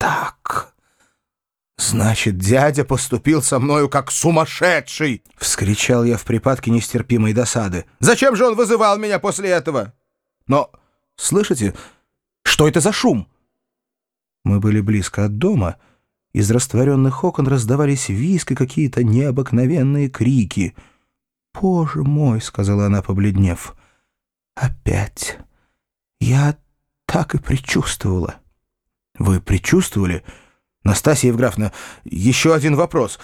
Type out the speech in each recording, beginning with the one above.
так. Значит, дядя поступил со мною как сумасшедший!» — вскричал я в припадке нестерпимой досады. «Зачем же он вызывал меня после этого?» «Но, слышите, что это за шум?» Мы были близко от дома. Из растворенных окон раздавались виск и какие-то необыкновенные крики. «Боже мой!» — сказала она, побледнев. «Опять! Я так и предчувствовала». «Вы предчувствовали?» «Настасья Евграфовна, еще один вопрос.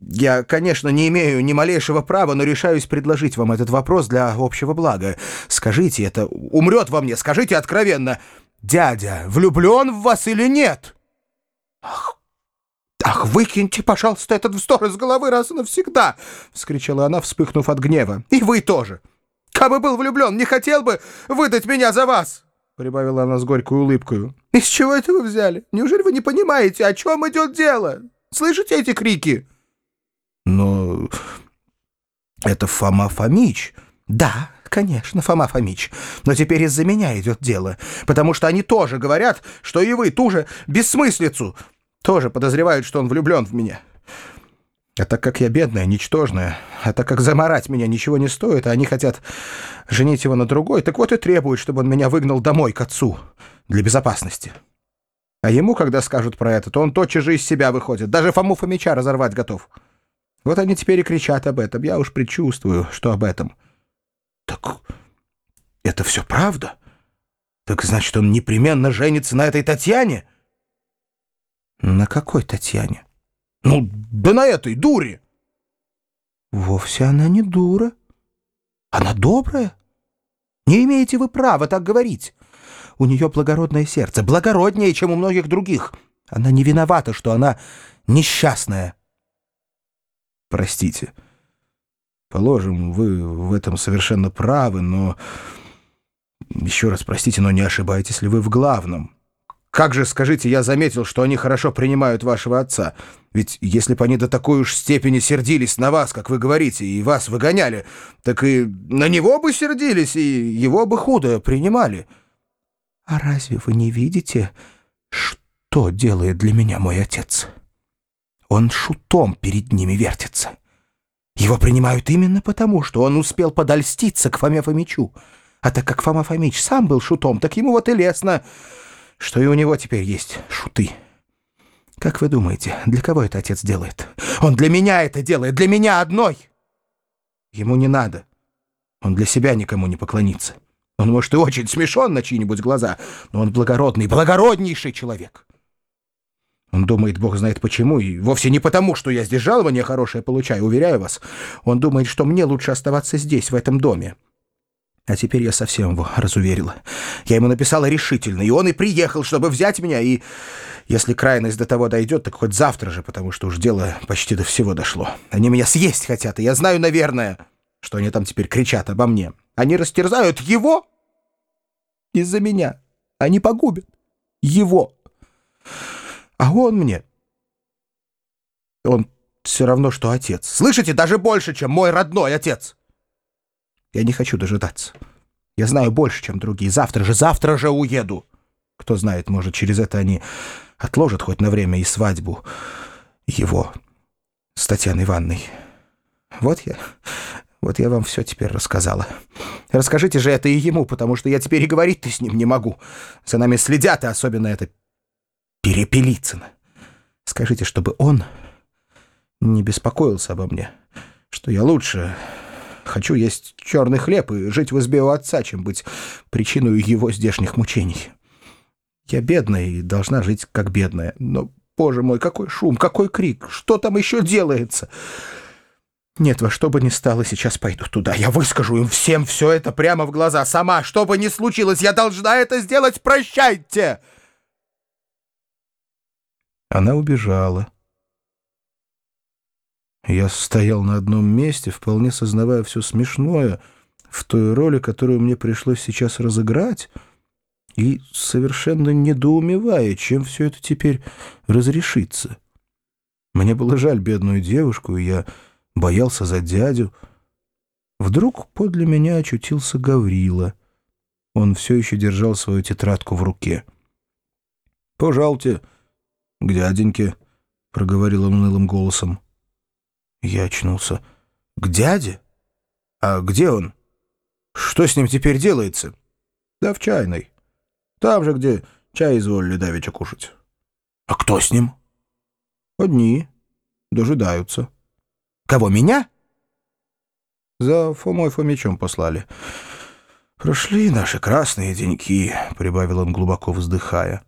Я, конечно, не имею ни малейшего права, но решаюсь предложить вам этот вопрос для общего блага. Скажите это, умрет во мне, скажите откровенно, дядя влюблен в вас или нет?» «Ах, ах, выкиньте, пожалуйста, этот вздор из головы раз и навсегда!» — вскричала она, вспыхнув от гнева. «И вы тоже! Кабы был влюблен, не хотел бы выдать меня за вас!» — прибавила она с горькой улыбкой. «Из чего это вы взяли? Неужели вы не понимаете, о чем идет дело? Слышите эти крики?» «Но это Фома Фомич». «Да, конечно, Фома Фомич. Но теперь из-за меня идет дело, потому что они тоже говорят, что и вы ту же бессмыслицу тоже подозревают, что он влюблен в меня». А так как я бедная, ничтожная, а так как заморать меня ничего не стоит, а они хотят женить его на другой, так вот и требуют, чтобы он меня выгнал домой к отцу для безопасности. А ему, когда скажут про это, то он тотчас же из себя выходит, даже Фому Фомича разорвать готов. Вот они теперь и кричат об этом, я уж предчувствую, что об этом. Так это все правда? Так значит, он непременно женится на этой Татьяне? На какой Татьяне? Ну, да на этой дуре. Вовсе она не дура. Она добрая. Не имеете вы права так говорить. У нее благородное сердце, благороднее, чем у многих других. Она не виновата, что она несчастная. Простите. Положим, вы в этом совершенно правы, но... Еще раз простите, но не ошибаетесь ли вы в главном? Как же, скажите, я заметил, что они хорошо принимают вашего отца. Ведь если бы они до такой уж степени сердились на вас, как вы говорите, и вас выгоняли, так и на него бы сердились, и его бы худо принимали. А разве вы не видите, что делает для меня мой отец? Он шутом перед ними вертится. Его принимают именно потому, что он успел подольститься к Фоме Фомичу. А так как Фома Фомич сам был шутом, так ему вот и лестно что и у него теперь есть шуты. Как вы думаете, для кого это отец делает? Он для меня это делает, для меня одной. Ему не надо. Он для себя никому не поклонится. Он, может, и очень смешон на чьи-нибудь глаза, но он благородный, благороднейший человек. Он думает, бог знает почему, и вовсе не потому, что я здесь жалование хорошее получаю, уверяю вас. Он думает, что мне лучше оставаться здесь, в этом доме. А теперь я совсем его разуверила. Я ему написала решительно, и он и приехал, чтобы взять меня, и если крайность до того дойдет, так хоть завтра же, потому что уж дело почти до всего дошло. Они меня съесть хотят, и я знаю, наверное, что они там теперь кричат обо мне. Они растерзают его из-за меня. Они погубят его. А он мне... Он все равно, что отец. Слышите, даже больше, чем мой родной отец. Я не хочу дожидаться. Я знаю больше, чем другие. Завтра же, завтра же уеду. Кто знает, может, через это они отложат хоть на время и свадьбу его с Татьяной Ивановной. Вот я... Вот я вам все теперь рассказала. Расскажите же это и ему, потому что я теперь и говорить-то с ним не могу. За нами следят, и особенно это Перепелицына. Скажите, чтобы он не беспокоился обо мне, что я лучше Хочу есть черный хлеб и жить в избе у отца, чем быть причиной его здешних мучений. Я бедная и должна жить как бедная. Но, боже мой, какой шум, какой крик! Что там еще делается?» Нет, во что бы ни стало, сейчас пойду туда. Я выскажу им всем все это прямо в глаза. Сама, что бы ни случилось, я должна это сделать. Прощайте!» Она убежала. Я стоял на одном месте, вполне сознавая все смешное в той роли, которую мне пришлось сейчас разыграть, и совершенно недоумевая, чем все это теперь разрешится. Мне было жаль бедную девушку, и я боялся за дядю. Вдруг подле меня очутился Гаврила. Он все еще держал свою тетрадку в руке. «Пожалуйте, «К дяденьке», — проговорил он унылым голосом. Я очнулся. «К дяде? А где он? Что с ним теперь делается?» «Да в чайной. Там же, где чай изволили давеча кушать». «А кто с ним?» «Одни. Дожидаются». «Кого, меня?» «За Фомой Фомичом послали». «Прошли наши красные деньки», — прибавил он, глубоко вздыхая.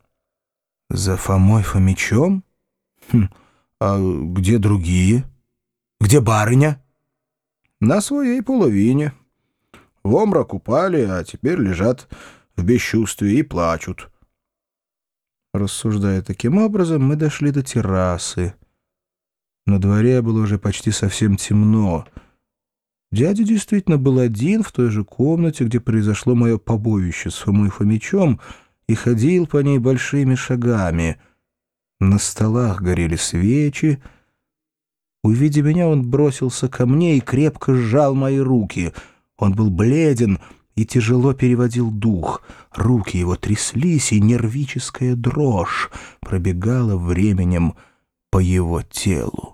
«За Фомой Фомичом? Хм, а где другие? Где барыня?» «На своей половине. В омрак упали, а теперь лежат в бесчувствии и плачут». Рассуждая таким образом, мы дошли до террасы. На дворе было уже почти совсем темно. Дядя действительно был один в той же комнате, где произошло мое побоище с Фомой Фомичом, и ходил по ней большими шагами. На столах горели свечи. Увидя меня, он бросился ко мне и крепко сжал мои руки. Он был бледен и тяжело переводил дух. Руки его тряслись, и нервическая дрожь пробегала временем по его телу.